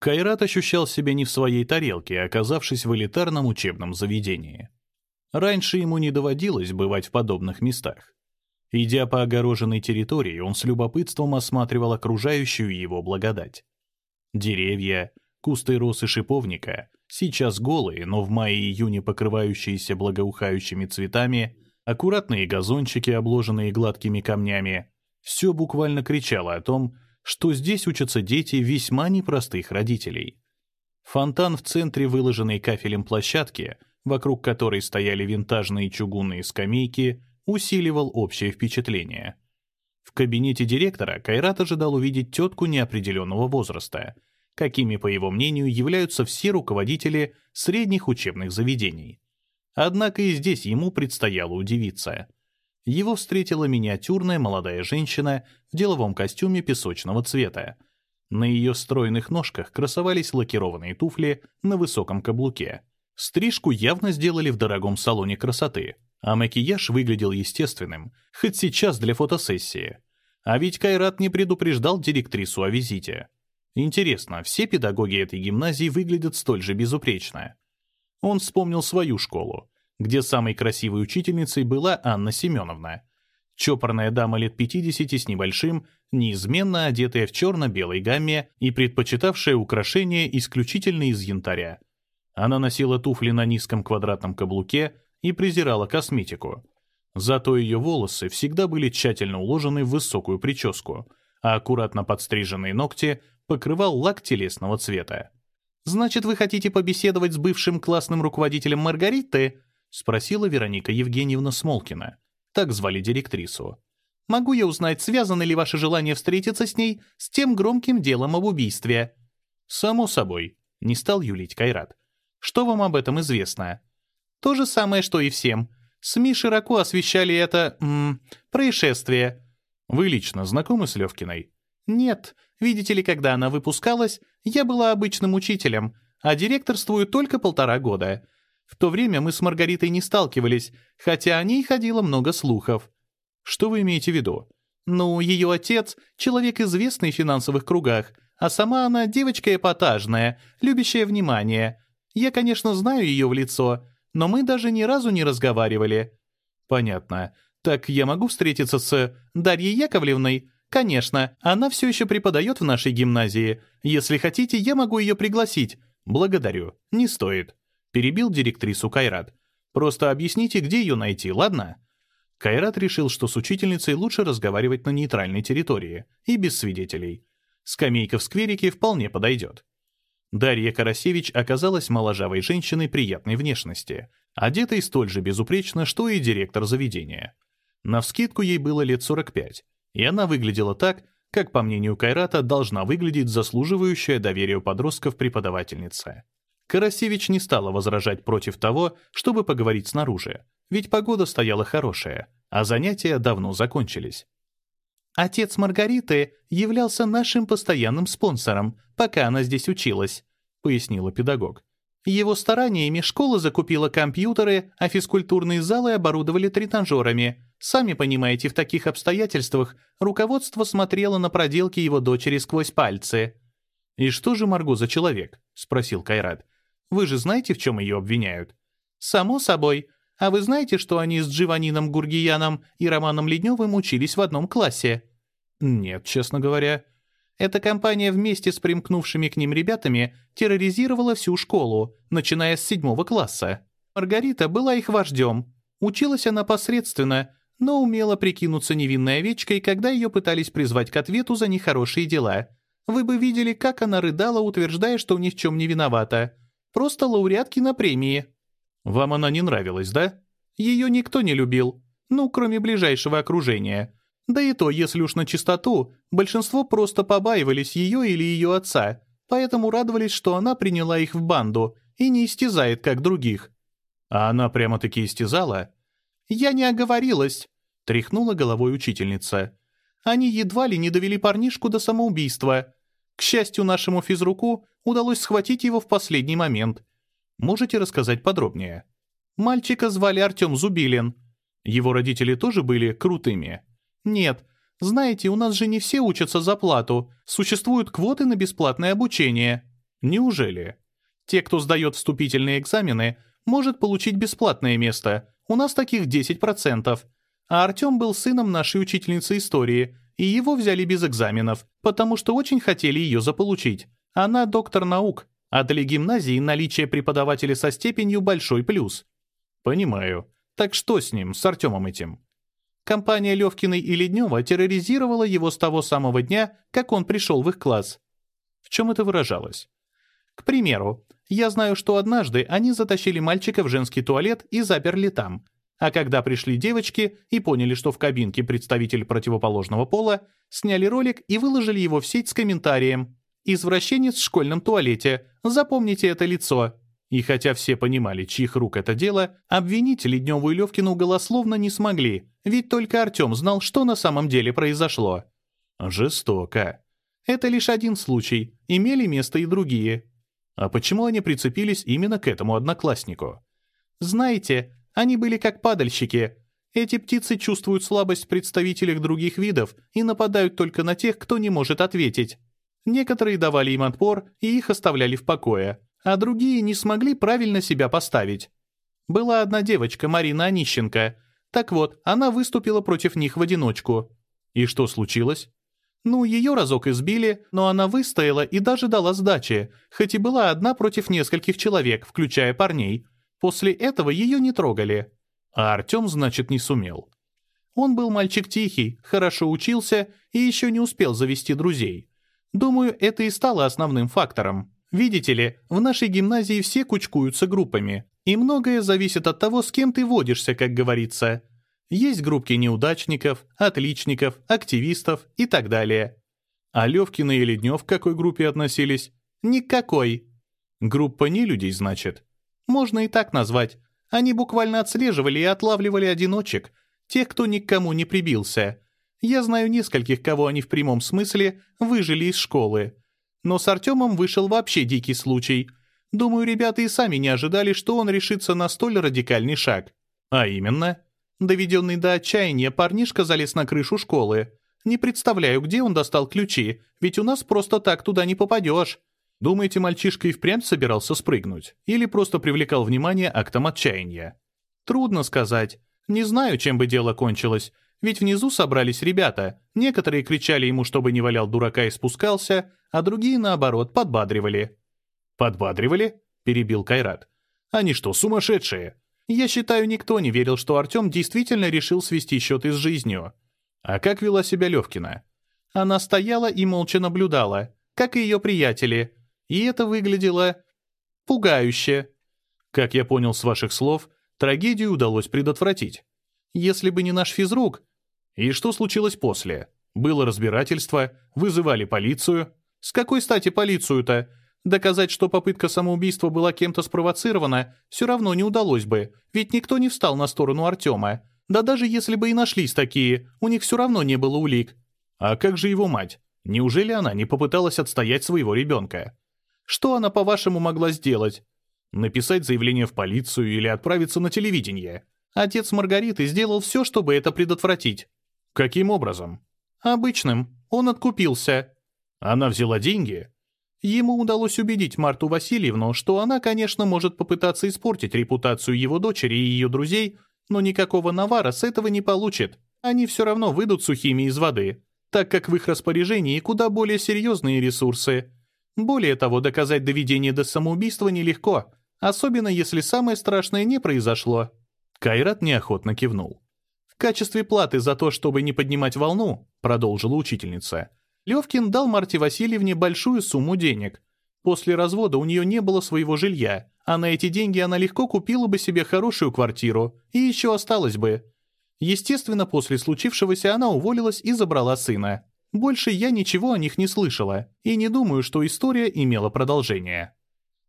Кайрат ощущал себя не в своей тарелке, оказавшись в элитарном учебном заведении. Раньше ему не доводилось бывать в подобных местах. Идя по огороженной территории, он с любопытством осматривал окружающую его благодать. Деревья, кусты росы шиповника, сейчас голые, но в мае-июне покрывающиеся благоухающими цветами, аккуратные газончики, обложенные гладкими камнями, все буквально кричало о том, что здесь учатся дети весьма непростых родителей. Фонтан в центре выложенной кафелем площадки, вокруг которой стояли винтажные чугунные скамейки, усиливал общее впечатление. В кабинете директора Кайрат ожидал увидеть тетку неопределенного возраста, какими, по его мнению, являются все руководители средних учебных заведений. Однако и здесь ему предстояло удивиться — его встретила миниатюрная молодая женщина в деловом костюме песочного цвета. На ее стройных ножках красовались лакированные туфли на высоком каблуке. Стрижку явно сделали в дорогом салоне красоты, а макияж выглядел естественным, хоть сейчас для фотосессии. А ведь Кайрат не предупреждал директрису о визите. Интересно, все педагоги этой гимназии выглядят столь же безупречно? Он вспомнил свою школу где самой красивой учительницей была Анна Семеновна. Чопорная дама лет 50 с небольшим, неизменно одетая в черно-белой гамме и предпочитавшая украшения исключительно из янтаря. Она носила туфли на низком квадратном каблуке и презирала косметику. Зато ее волосы всегда были тщательно уложены в высокую прическу, а аккуратно подстриженные ногти покрывал лак телесного цвета. «Значит, вы хотите побеседовать с бывшим классным руководителем Маргариты?» — спросила Вероника Евгеньевна Смолкина. Так звали директрису. «Могу я узнать, связано ли ваше желание встретиться с ней с тем громким делом об убийстве?» «Само собой», — не стал юлить Кайрат. «Что вам об этом известно?» «То же самое, что и всем. СМИ широко освещали это... М, происшествие». «Вы лично знакомы с Левкиной?» «Нет. Видите ли, когда она выпускалась, я была обычным учителем, а директорствую только полтора года. В то время мы с Маргаритой не сталкивались, хотя о ней ходило много слухов. Что вы имеете в виду? Ну, ее отец — человек известный в финансовых кругах, а сама она девочка эпатажная, любящая внимание. Я, конечно, знаю ее в лицо, но мы даже ни разу не разговаривали. Понятно. Так я могу встретиться с Дарьей Яковлевной? Конечно, она все еще преподает в нашей гимназии. Если хотите, я могу ее пригласить. Благодарю. Не стоит. Перебил директрису Кайрат. «Просто объясните, где ее найти, ладно?» Кайрат решил, что с учительницей лучше разговаривать на нейтральной территории и без свидетелей. Скамейка в скверике вполне подойдет. Дарья Карасевич оказалась моложавой женщиной приятной внешности, одетой столь же безупречно, что и директор заведения. Навскидку ей было лет 45, и она выглядела так, как, по мнению Кайрата, должна выглядеть заслуживающая доверия подростков преподавательница. Карасевич не стала возражать против того, чтобы поговорить снаружи, ведь погода стояла хорошая, а занятия давно закончились. «Отец Маргариты являлся нашим постоянным спонсором, пока она здесь училась», — пояснила педагог. «Его стараниями школа закупила компьютеры, а физкультурные залы оборудовали тренажерами. Сами понимаете, в таких обстоятельствах руководство смотрело на проделки его дочери сквозь пальцы». «И что же Марго за человек?» — спросил Кайрат. Вы же знаете, в чем ее обвиняют?» «Само собой. А вы знаете, что они с Дживанином Гургияном и Романом Ледневым учились в одном классе?» «Нет, честно говоря». Эта компания вместе с примкнувшими к ним ребятами терроризировала всю школу, начиная с седьмого класса. Маргарита была их вождем. Училась она посредственно, но умела прикинуться невинной овечкой, когда ее пытались призвать к ответу за нехорошие дела. Вы бы видели, как она рыдала, утверждая, что ни в чем не виновата. Просто лауреатки на премии. Вам она не нравилась, да? Ее никто не любил. Ну, кроме ближайшего окружения. Да и то, если уж на чистоту, большинство просто побаивались ее или ее отца, поэтому радовались, что она приняла их в банду и не истязает, как других. А она прямо-таки истязала? «Я не оговорилась», — тряхнула головой учительница. «Они едва ли не довели парнишку до самоубийства. К счастью, нашему физруку удалось схватить его в последний момент. Можете рассказать подробнее? Мальчика звали Артем Зубилин. Его родители тоже были крутыми? Нет. Знаете, у нас же не все учатся за плату. Существуют квоты на бесплатное обучение. Неужели? Те, кто сдает вступительные экзамены, может получить бесплатное место. У нас таких 10%. А Артем был сыном нашей учительницы истории, и его взяли без экзаменов, потому что очень хотели ее заполучить. Она доктор наук, а для гимназии наличие преподавателя со степенью – большой плюс. Понимаю. Так что с ним, с Артемом этим? Компания Левкиной и Леднева терроризировала его с того самого дня, как он пришел в их класс. В чем это выражалось? К примеру, я знаю, что однажды они затащили мальчика в женский туалет и заперли там. А когда пришли девочки и поняли, что в кабинке представитель противоположного пола, сняли ролик и выложили его в сеть с комментарием «Извращенец в школьном туалете. Запомните это лицо». И хотя все понимали, чьих рук это дело, обвинить Ледневу и Левкину голословно не смогли, ведь только Артем знал, что на самом деле произошло. Жестоко. Это лишь один случай, имели место и другие. А почему они прицепились именно к этому однокласснику? Знаете, они были как падальщики. Эти птицы чувствуют слабость в представителях других видов и нападают только на тех, кто не может ответить. Некоторые давали им отпор и их оставляли в покое, а другие не смогли правильно себя поставить. Была одна девочка, Марина Онищенко. Так вот, она выступила против них в одиночку. И что случилось? Ну, ее разок избили, но она выстояла и даже дала сдачи, хоть и была одна против нескольких человек, включая парней. После этого ее не трогали. А Артем, значит, не сумел. Он был мальчик тихий, хорошо учился и еще не успел завести друзей. Думаю, это и стало основным фактором. Видите ли, в нашей гимназии все кучкуются группами, и многое зависит от того, с кем ты водишься, как говорится. Есть группки неудачников, отличников, активистов и так далее. А Левкина и Леднев к какой группе относились? Никакой. Группа не людей, значит. Можно и так назвать. Они буквально отслеживали и отлавливали одиночек, тех, кто ни к кому не прибился. Я знаю нескольких, кого они в прямом смысле выжили из школы. Но с Артемом вышел вообще дикий случай. Думаю, ребята и сами не ожидали, что он решится на столь радикальный шаг. А именно, доведенный до отчаяния парнишка залез на крышу школы. Не представляю, где он достал ключи, ведь у нас просто так туда не попадешь. Думаете, мальчишка и впрямь собирался спрыгнуть? Или просто привлекал внимание актом отчаяния? Трудно сказать. Не знаю, чем бы дело кончилось. Ведь внизу собрались ребята. Некоторые кричали ему, чтобы не валял дурака и спускался, а другие, наоборот, подбадривали. «Подбадривали?» — перебил Кайрат. «Они что, сумасшедшие?» Я считаю, никто не верил, что Артем действительно решил свести счеты с жизнью. А как вела себя Левкина? Она стояла и молча наблюдала, как и ее приятели. И это выглядело... пугающе. Как я понял с ваших слов, трагедию удалось предотвратить. Если бы не наш физрук, и что случилось после? Было разбирательство, вызывали полицию. С какой стати полицию-то? Доказать, что попытка самоубийства была кем-то спровоцирована, все равно не удалось бы, ведь никто не встал на сторону Артема. Да даже если бы и нашлись такие, у них все равно не было улик. А как же его мать? Неужели она не попыталась отстоять своего ребенка? Что она, по-вашему, могла сделать? Написать заявление в полицию или отправиться на телевидение? Отец Маргариты сделал все, чтобы это предотвратить. Каким образом? Обычным. Он откупился. Она взяла деньги? Ему удалось убедить Марту Васильевну, что она, конечно, может попытаться испортить репутацию его дочери и ее друзей, но никакого навара с этого не получит. Они все равно выйдут сухими из воды, так как в их распоряжении куда более серьезные ресурсы. Более того, доказать доведение до самоубийства нелегко, особенно если самое страшное не произошло. Кайрат неохотно кивнул. «В качестве платы за то, чтобы не поднимать волну», — продолжила учительница, Левкин дал Марте Васильевне большую сумму денег. После развода у нее не было своего жилья, а на эти деньги она легко купила бы себе хорошую квартиру и еще осталась бы. Естественно, после случившегося она уволилась и забрала сына. Больше я ничего о них не слышала, и не думаю, что история имела продолжение.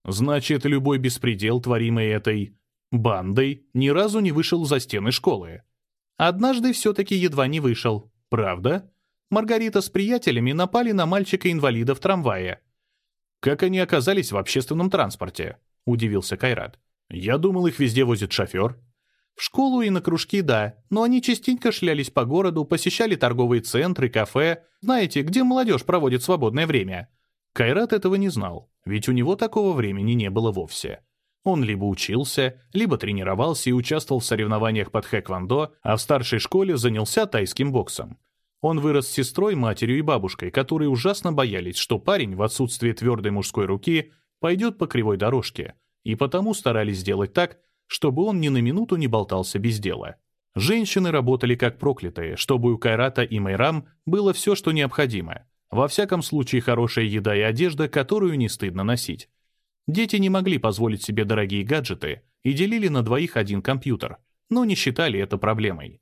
Значит, любой беспредел, творимый этой бандой ни разу не вышел за стены школы. Однажды все-таки едва не вышел. Правда? Маргарита с приятелями напали на мальчика-инвалида в трамвае. «Как они оказались в общественном транспорте?» — удивился Кайрат. «Я думал, их везде возит шофер». «В школу и на кружки, да, но они частенько шлялись по городу, посещали торговые центры, кафе. Знаете, где молодежь проводит свободное время. Кайрат этого не знал, ведь у него такого времени не было вовсе. Он либо учился, либо тренировался и участвовал в соревнованиях под хэквондо, а в старшей школе занялся тайским боксом. Он вырос с сестрой, матерью и бабушкой, которые ужасно боялись, что парень в отсутствие твердой мужской руки пойдет по кривой дорожке, и потому старались сделать так, чтобы он ни на минуту не болтался без дела. Женщины работали как проклятые, чтобы у Кайрата и Майрам было все, что необходимо. Во всяком случае, хорошая еда и одежда, которую не стыдно носить. Дети не могли позволить себе дорогие гаджеты и делили на двоих один компьютер, но не считали это проблемой.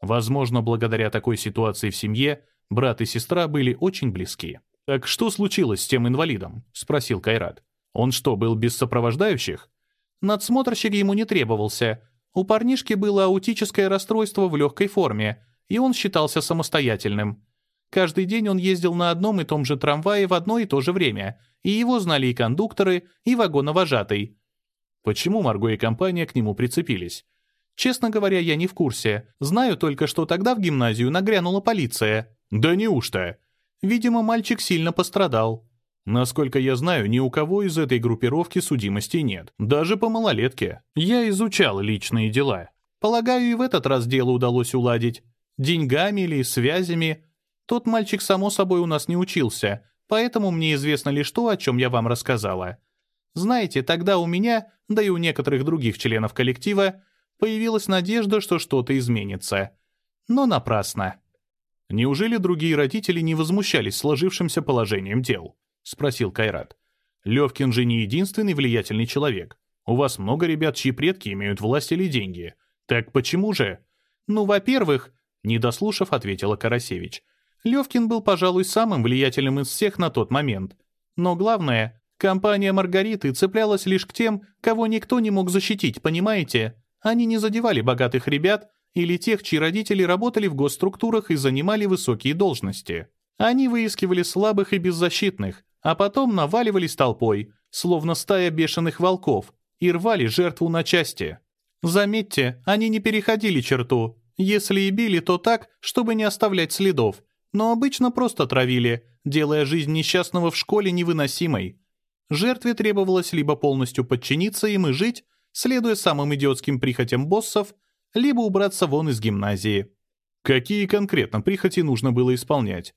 Возможно, благодаря такой ситуации в семье брат и сестра были очень близки. «Так что случилось с тем инвалидом?» — спросил Кайрат. «Он что, был без сопровождающих?» Надсмотрщик ему не требовался. У парнишки было аутическое расстройство в легкой форме, и он считался самостоятельным. Каждый день он ездил на одном и том же трамвае в одно и то же время, и его знали и кондукторы, и вагоновожатый. Почему Марго и компания к нему прицепились? Честно говоря, я не в курсе. Знаю только, что тогда в гимназию нагрянула полиция. Да неужто? Видимо, мальчик сильно пострадал. Насколько я знаю, ни у кого из этой группировки судимости нет, даже по малолетке. Я изучал личные дела. Полагаю, и в этот раз дело удалось уладить. Деньгами или связями. Тот мальчик, само собой, у нас не учился, поэтому мне известно лишь то, о чем я вам рассказала. Знаете, тогда у меня, да и у некоторых других членов коллектива, появилась надежда, что что-то изменится. Но напрасно. Неужели другие родители не возмущались сложившимся положением дел? Спросил Кайрат. Левкин же не единственный влиятельный человек. У вас много ребят, чьи предки имеют власть или деньги. Так почему же? Ну, во-первых, не дослушав, ответила Карасевич — Левкин был, пожалуй, самым влиятельным из всех на тот момент. Но главное, компания Маргариты цеплялась лишь к тем, кого никто не мог защитить, понимаете? Они не задевали богатых ребят или тех, чьи родители работали в госструктурах и занимали высокие должности. Они выискивали слабых и беззащитных, а потом наваливались толпой, словно стая бешеных волков, и рвали жертву на части. Заметьте, они не переходили черту. Если и били, то так, чтобы не оставлять следов, но обычно просто травили, делая жизнь несчастного в школе невыносимой. Жертве требовалось либо полностью подчиниться им и жить, следуя самым идиотским прихотям боссов, либо убраться вон из гимназии. Какие конкретно прихоти нужно было исполнять?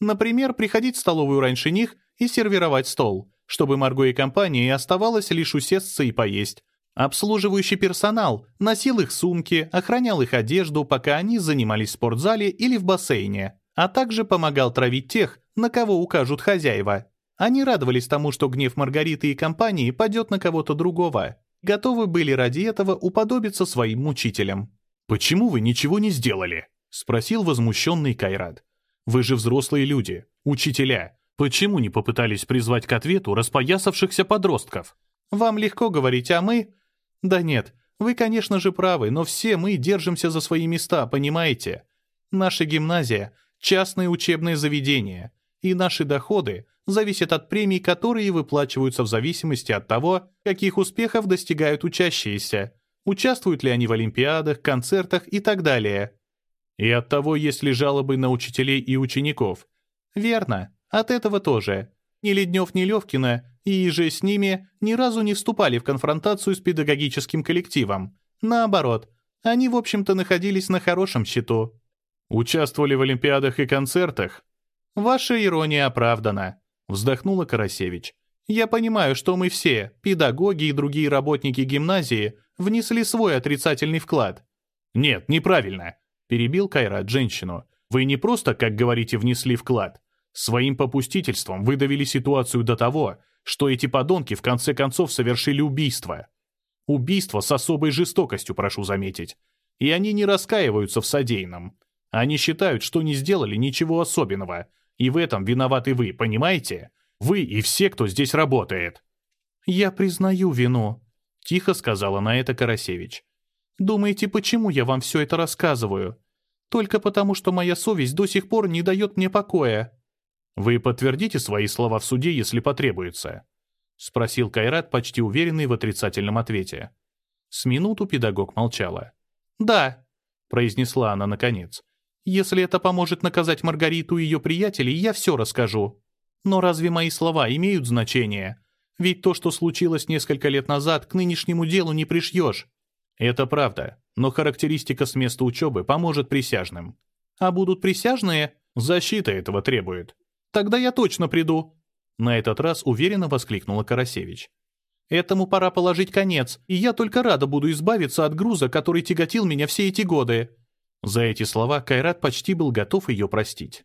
Например, приходить в столовую раньше них и сервировать стол, чтобы Марго и компании оставалось лишь усесться и поесть. Обслуживающий персонал носил их сумки, охранял их одежду, пока они занимались в спортзале или в бассейне а также помогал травить тех, на кого укажут хозяева. Они радовались тому, что гнев Маргариты и компании падет на кого-то другого. Готовы были ради этого уподобиться своим мучителям. «Почему вы ничего не сделали?» — спросил возмущенный Кайрат. «Вы же взрослые люди, учителя. Почему не попытались призвать к ответу распоясавшихся подростков?» «Вам легко говорить, а мы...» «Да нет, вы, конечно же, правы, но все мы держимся за свои места, понимаете? Наша гимназия частные учебные заведения, и наши доходы зависят от премий, которые выплачиваются в зависимости от того, каких успехов достигают учащиеся, участвуют ли они в олимпиадах, концертах и так далее. И от того, есть ли жалобы на учителей и учеников. Верно, от этого тоже. Ни Леднев, ни Левкина и же с ними ни разу не вступали в конфронтацию с педагогическим коллективом. Наоборот, они, в общем-то, находились на хорошем счету. Участвовали в олимпиадах и концертах? Ваша ирония оправдана, вздохнула Карасевич. Я понимаю, что мы все, педагоги и другие работники гимназии, внесли свой отрицательный вклад. Нет, неправильно, перебил Кайрат женщину. Вы не просто, как говорите, внесли вклад. Своим попустительством вы довели ситуацию до того, что эти подонки в конце концов совершили убийство. Убийство с особой жестокостью, прошу заметить. И они не раскаиваются в содеянном. Они считают, что не сделали ничего особенного. И в этом виноваты вы, понимаете? Вы и все, кто здесь работает». «Я признаю вину», — тихо сказала на это Карасевич. «Думаете, почему я вам все это рассказываю? Только потому, что моя совесть до сих пор не дает мне покоя». «Вы подтвердите свои слова в суде, если потребуется?» — спросил Кайрат, почти уверенный в отрицательном ответе. С минуту педагог молчала. «Да», — произнесла она наконец. Если это поможет наказать Маргариту и ее приятелей, я все расскажу». Но разве мои слова имеют значение? Ведь то, что случилось несколько лет назад, к нынешнему делу не пришьешь. Это правда, но характеристика с места учебы поможет присяжным. А будут присяжные? Защита этого требует. Тогда я точно приду. На этот раз уверенно воскликнула Карасевич. Этому пора положить конец, и я только рада буду избавиться от груза, который тяготил меня все эти годы. За эти слова Кайрат почти был готов ее простить.